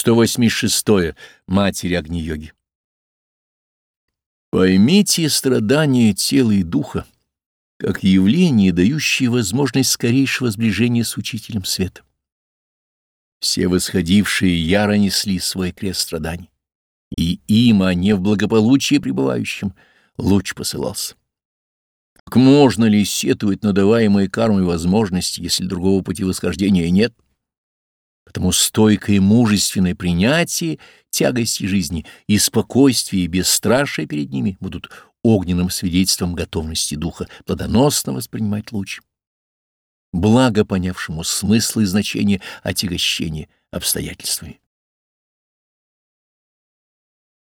186. Матери Агни-йоги. Поймите страдания тела и духа как явление, дающее возможность скорейшего сближения с Учителем Света. Все восходившие яро несли свой крест страданий, и им, а не в благополучии пребывающим, луч посылался. Как можно ли сетовать на даваемые кармой возможности, если другого пути восхождения нет? — Потому стойкое и мужественное принятие тягости жизни и спокойствие и бесстрашие перед ними будут огненным свидетельством готовности духа плодоносно воспринимать луч. Благо понявшему смысл и значение отягощения обстоятельствами.